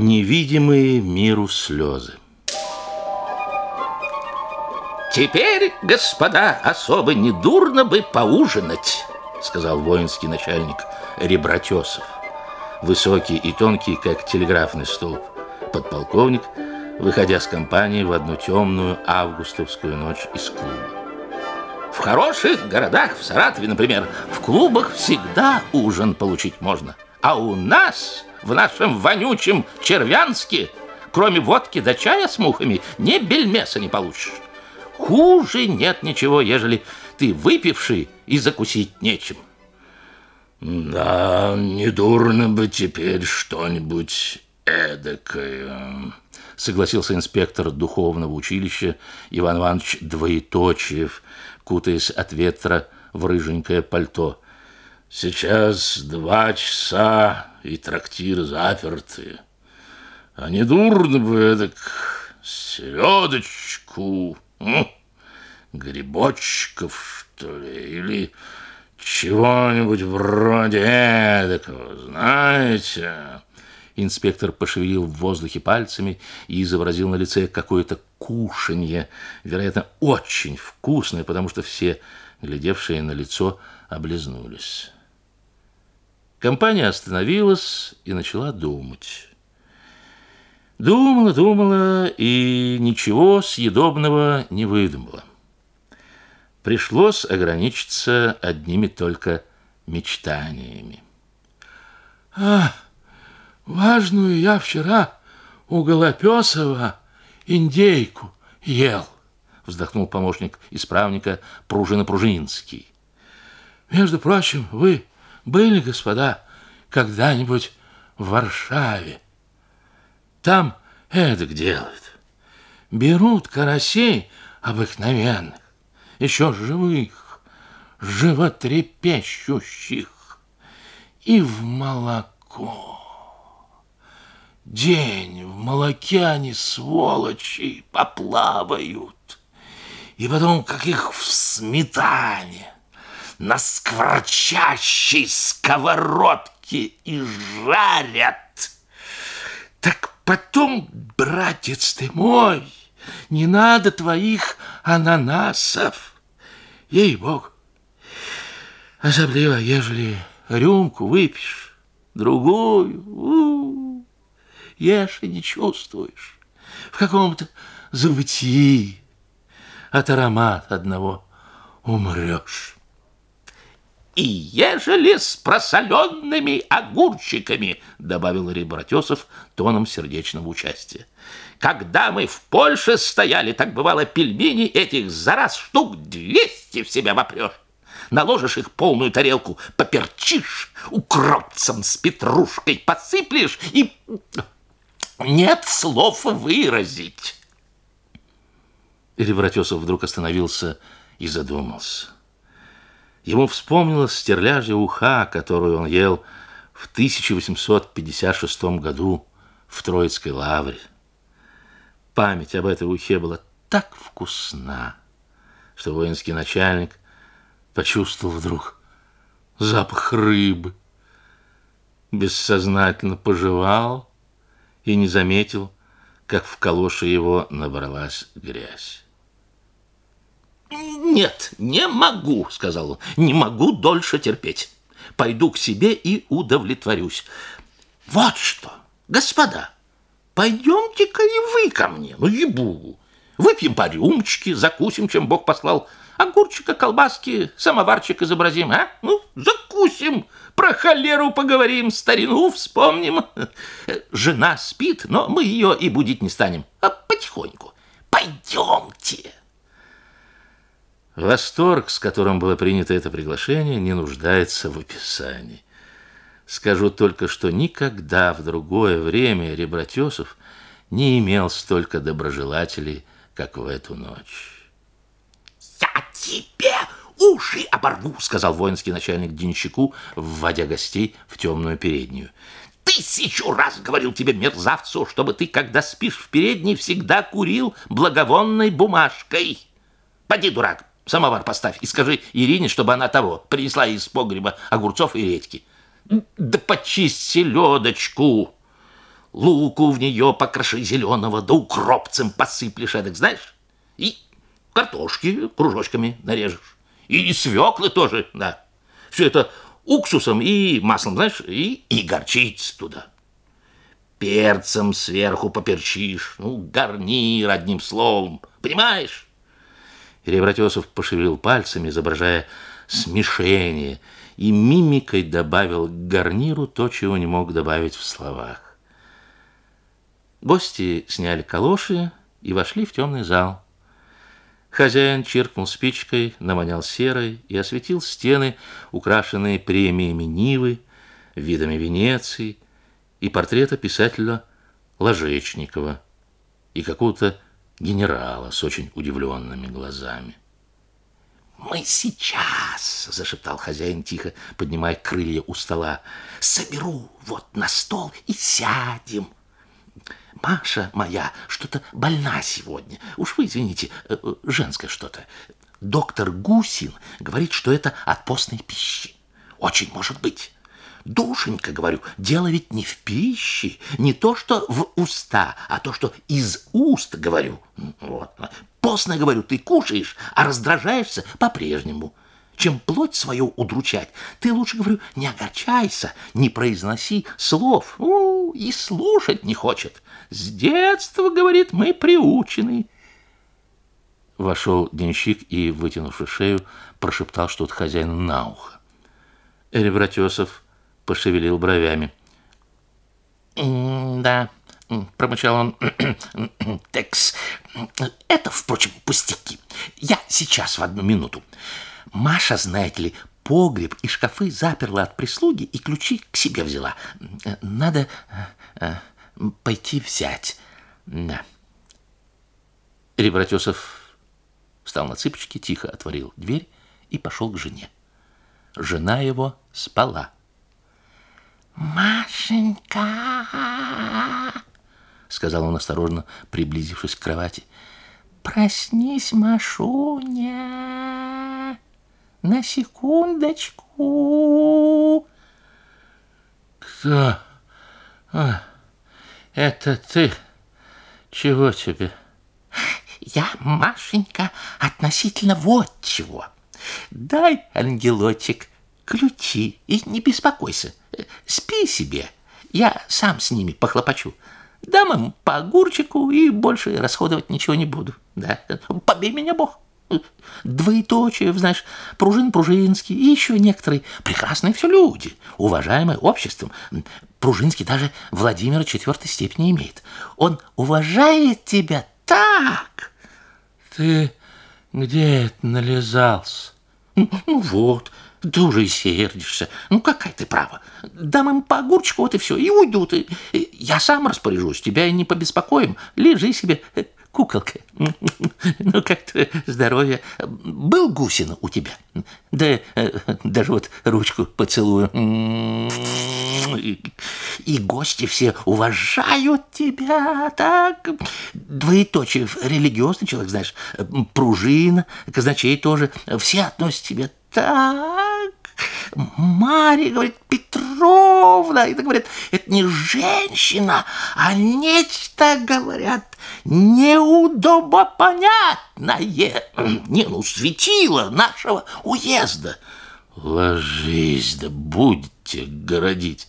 Невидимые миру слезы. Теперь, господа, особо недурно бы поужинать, сказал воинский начальник Ребратесов. Высокий и тонкий, как телеграфный столб. Подполковник, выходя с компании в одну темную августовскую ночь из клуба. В хороших городах, в Саратове, например, в клубах всегда ужин получить можно. А у нас, в нашем вонючем Червянске, кроме водки да чая с мухами, ни бельмеса не получишь. Хуже нет ничего, ежели ты выпивший и закусить нечем. Да, недурно бы теперь что-нибудь эдакое, согласился инспектор духовного училища Иван Иванович Двоеточиев, кутаясь от ветра в рыженькое пальто. Сейчас два часа, и трактир заперты. А недурно бы эдак селедочку, грибочков, что ли, или чего-нибудь вроде эдакого, знаете. Инспектор пошевелил в воздухе пальцами и изобразил на лице какое-то кушанье, вероятно, очень вкусное, потому что все, глядевшие на лицо, облизнулись. Компания остановилась и начала думать. Думала, думала и ничего съедобного не выдумала. Пришлось ограничиться одними только мечтаниями. А, важную я вчера у Голопесова индейку ел, вздохнул помощник исправника Пружина-Пружинский. Между прочим, вы были, господа, когда-нибудь в Варшаве? Там эдак делают. Берут карасей обыкновенных, еще живых, животрепещущих, и в молоко. День в молоке они, сволочи, поплавают. И потом, как их в сметане, на скворчащей сковородке и жарят. Так потом, братец ты мой, не надо твоих ананасов. Ей-богу. Особливо, ежели рюмку выпьешь, другую, у -у, ешь и не чувствуешь. В каком-то забытии от аромата одного умрешь и ежели с просоленными огурчиками, добавил Ребратесов тоном сердечного участия. Когда мы в Польше стояли, так бывало пельмени этих за раз штук двести в себя вопрешь. Наложишь их полную тарелку, поперчишь, укропцем с петрушкой посыплешь и... Нет слов выразить. Ребратесов вдруг остановился и задумался. Ему вспомнилась стерляжья уха, которую он ел в 1856 году в Троицкой лавре. Память об этой ухе была так вкусна, что воинский начальник почувствовал вдруг запах рыбы, бессознательно пожевал и не заметил, как в калоше его набралась грязь. «Нет, не могу», — сказал он, — «не могу дольше терпеть. Пойду к себе и удовлетворюсь. Вот что, господа, пойдемте-ка и вы ко мне, ну, ебу. Выпьем по рюмочке, закусим, чем Бог послал. Огурчика, колбаски, самоварчик изобразим, а? Ну, закусим, про холеру поговорим, старину вспомним. Жена спит, но мы ее и будить не станем, а потихоньку. Пойдемте». Восторг, с которым было принято это приглашение, не нуждается в описании. Скажу только, что никогда в другое время Ребратесов не имел столько доброжелателей, как в эту ночь. «Я тебе уши оборву!» — сказал воинский начальник Денщику, вводя гостей в темную переднюю. «Тысячу раз говорил тебе, мерзавцу, чтобы ты, когда спишь в передней, всегда курил благовонной бумажкой. Поди, дурак, Самовар поставь и скажи Ирине, чтобы она того принесла из погреба огурцов и редьки. Да почисть селедочку. луку в нее покроши зеленого, да укропцем посыплешь, эдак, знаешь? И картошки кружочками нарежешь. И свеклы тоже, да. Все это уксусом и маслом, знаешь, и, и горчица туда. Перцем сверху поперчишь, ну, гарнир, одним словом, понимаешь? Ребратесов пошевелил пальцами, изображая смешение, и мимикой добавил к гарниру то, чего не мог добавить в словах. Гости сняли калоши и вошли в темный зал. Хозяин чиркнул спичкой, наманял серой и осветил стены, украшенные премиями Нивы, видами Венеции и портрета писателя Ложечникова и какого-то генерала с очень удивленными глазами. «Мы сейчас!» — зашептал хозяин тихо, поднимая крылья у стола. «Соберу вот на стол и сядем!» Маша моя что-то больна сегодня. Уж вы извините, э, э, женское что-то. Доктор Гусин говорит, что это от постной пищи. Очень может быть. Душенька, говорю, дело ведь не в пище, не то, что в уста, а то, что из уст, говорю. Вот. Постно, говорю, ты кушаешь, а раздражаешься по-прежнему чем плоть свою удручать, ты лучше, говорю, не огорчайся, не произноси слов. У, и слушать не хочет. С детства, говорит, мы приучены. Вошел денщик и, вытянувши шею, прошептал что-то хозяину на ухо. Эребратесов пошевелил бровями. «Да», — промычал он, — «текс, это, впрочем, пустяки. Я сейчас в одну минуту. Маша, знаете ли, погреб и шкафы заперла от прислуги и ключи к себе взяла. Надо э, пойти взять. Да. Ребратесов встал на цыпочки, тихо отворил дверь и пошел к жене. Жена его спала. «Машенька!» — сказал он осторожно, приблизившись к кровати. «Проснись, Машуня! На секундочку!» «Кто? А, это ты? Чего тебе?» «Я, Машенька, относительно вот чего. Дай, ангелочек, ключи и не беспокойся. Спи себе, я сам с ними похлопочу. Дам им по огурчику и больше расходовать ничего не буду. Да, побей меня, Бог. Двоеточие, знаешь, Пружин Пружинский и еще некоторые прекрасные все люди, уважаемые обществом. Пружинский даже Владимира четвертой степени имеет. Он уважает тебя так. Ты где это нализался? Ну вот, ты уже и сердишься. Ну, какая ты права. Дам им по огурчику, вот и все, и уйдут. И, я сам распоряжусь, тебя не побеспокоим. Лежи себе, куколка. Ну, как твое здоровье? Был Гусина у тебя? Да даже вот ручку поцелую. И гости все уважают тебя, так? Двоеточие, религиозный человек, знаешь, пружина, казначей тоже. Все относят к тебе так. Мария, говорит, Петровна, это, говорят, это не женщина, а нечто, говорят, неудобопонятное. Не, ну, светило нашего уезда. Ложись, да будете городить.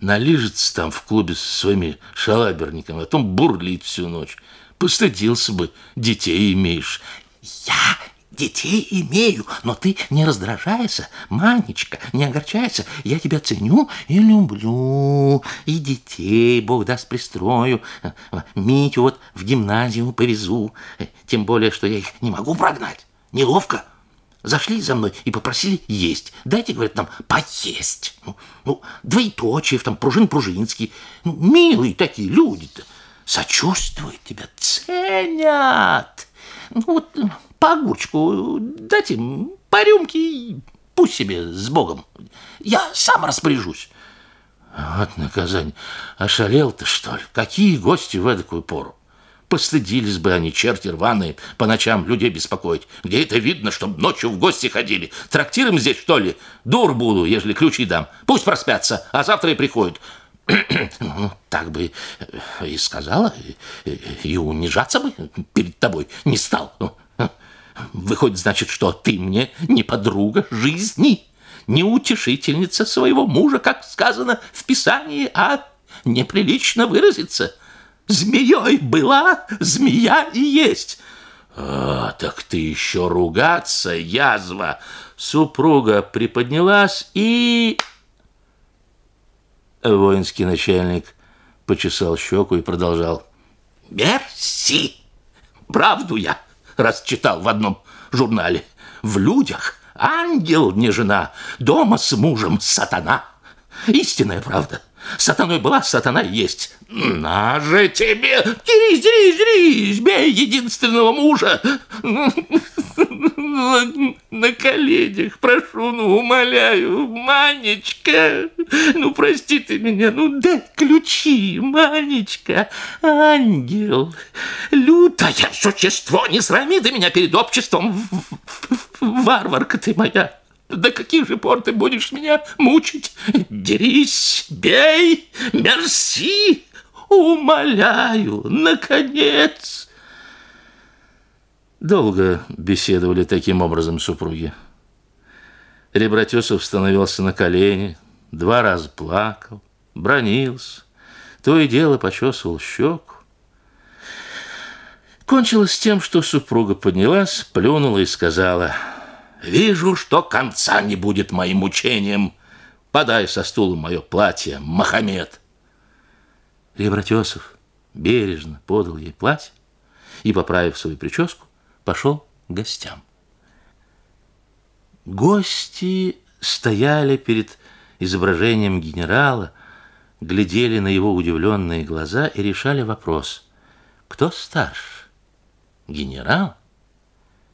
Налижется там в клубе со своими шалаберниками, а потом бурлит всю ночь. Постыдился бы, детей имеешь. Я Детей имею, но ты не раздражайся, Манечка, не огорчайся. Я тебя ценю и люблю. И детей, Бог даст, пристрою. Митю вот в гимназию повезу. Тем более, что я их не могу прогнать. Неловко. Зашли за мной и попросили есть. Дайте, говорят, нам поесть. Ну, ну двоеточие, там, пружин пружинский. Ну, милые такие люди-то. Сочувствуют тебя, ценят. Ну, вот по огурчику дать им, по рюмке, и пусть себе с Богом. Я сам распоряжусь. Вот наказание. Ошалел ты, что ли? Какие гости в эдакую пору? Постыдились бы они, черти рваные, по ночам людей беспокоить. Где это видно, чтоб ночью в гости ходили? Трактиром здесь, что ли? Дур буду, ежели ключи дам. Пусть проспятся, а завтра и приходят. Ну, так бы и сказала, и, и унижаться бы перед тобой не стал. Выходит, значит, что ты мне не подруга жизни, не утешительница своего мужа, как сказано в Писании, а неприлично выразиться. Змеей была, змея и есть. А, так ты еще ругаться, язва. Супруга приподнялась и... Воинский начальник почесал щеку и продолжал. Мерси! Правду я раз читал в одном журнале. В людях ангел не жена, дома с мужем сатана. Истинная правда. Сатаной была, сатана есть. На же тебе! Дерись, дерись, дерись! Бей единственного мужа! На коленях прошу, ну, умоляю, Манечка! Ну, прости ты меня, ну, дай ключи, Манечка! Ангел! Лютое существо! Не срами ты меня перед обществом! Варварка ты моя! До каких же пор ты будешь меня мучить? Дерись, бей, мерси, умоляю, наконец. Долго беседовали таким образом супруги. Ребратесов становился на колени, два раза плакал, бронился, то и дело почесывал щеку. Кончилось тем, что супруга поднялась, плюнула и сказала — Вижу, что конца не будет моим мучениям. Подай со стула мое платье, Махамед. Ребратесов бережно подал ей платье и, поправив свою прическу, пошел к гостям. Гости стояли перед изображением генерала, глядели на его удивленные глаза и решали вопрос, кто старше, генерал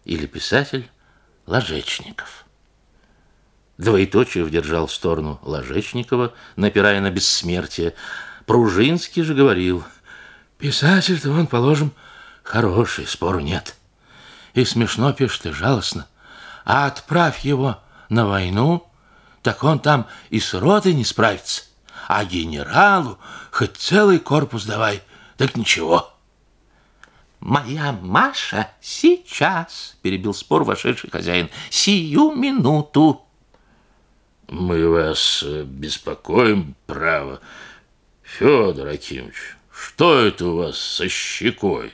или писатель Ложечников. Двоеточие держал в сторону Ложечникова, напирая на бессмертие. Пружинский же говорил, писатель-то он, положим, хороший, спору нет. И смешно пишет, и жалостно. А отправь его на войну, так он там и с ротой не справится. А генералу хоть целый корпус давай, так ничего. «Моя Маша сейчас!» — перебил спор вошедший хозяин. «Сию минуту!» «Мы вас э, беспокоим, право. Федор Акимович, что это у вас со щекой?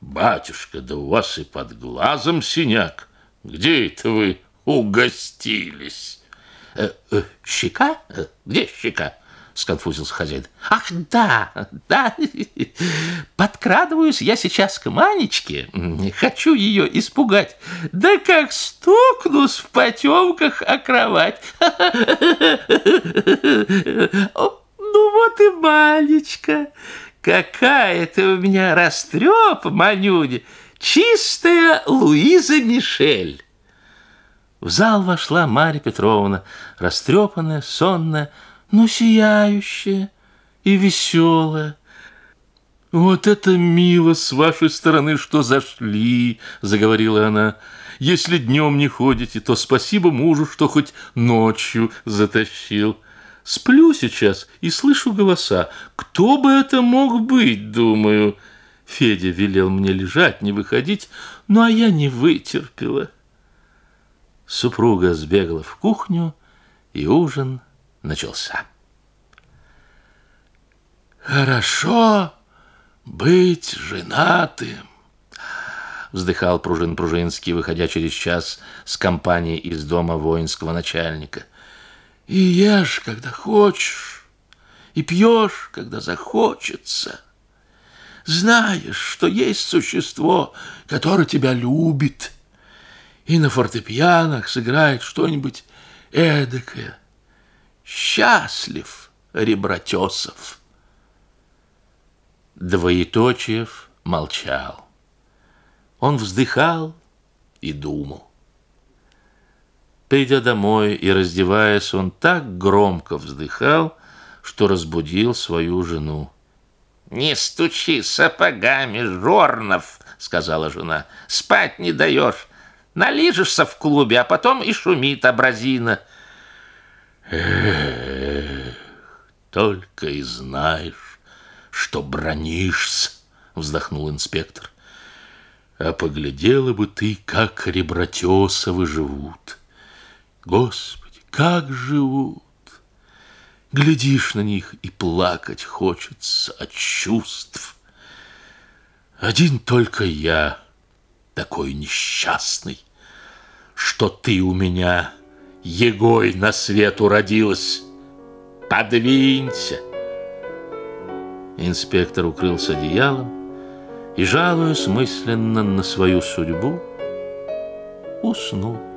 Батюшка, да у вас и под глазом синяк. Где это вы угостились?» э, э, «Щека? Э, где щека?» сконфузился хозяин. Ах, да, да, подкрадываюсь я сейчас к Манечке, хочу ее испугать. Да как стукнусь в потемках о кровать. Ну вот и Манечка, какая ты у меня растреп, Манюня, чистая Луиза Мишель. В зал вошла Марья Петровна, растрепанная, сонная, но сияющая и веселая. «Вот это мило с вашей стороны, что зашли!» — заговорила она. «Если днем не ходите, то спасибо мужу, что хоть ночью затащил. Сплю сейчас и слышу голоса. Кто бы это мог быть, думаю?» Федя велел мне лежать, не выходить, ну а я не вытерпела. Супруга сбегала в кухню, и ужин начался. «Хорошо быть женатым», — вздыхал Пружин Пружинский, выходя через час с компанией из дома воинского начальника. «И ешь, когда хочешь, и пьешь, когда захочется. Знаешь, что есть существо, которое тебя любит, и на фортепианах сыграет что-нибудь эдакое, Счастлив Ребратесов. Двоеточиев молчал. Он вздыхал и думал. Придя домой и раздеваясь, он так громко вздыхал, что разбудил свою жену. «Не стучи сапогами, Жорнов!» — сказала жена. «Спать не даешь. Налижешься в клубе, а потом и шумит абразина». Эх, только и знаешь, что бронишься, вздохнул инспектор. А поглядела бы ты, как ребратесовы живут. Господи, как живут! Глядишь на них и плакать хочется от чувств. Один только я такой несчастный, что ты у меня егой на свет уродилась. Подвинься. Инспектор укрылся одеялом и, жалуясь мысленно на свою судьбу, уснул.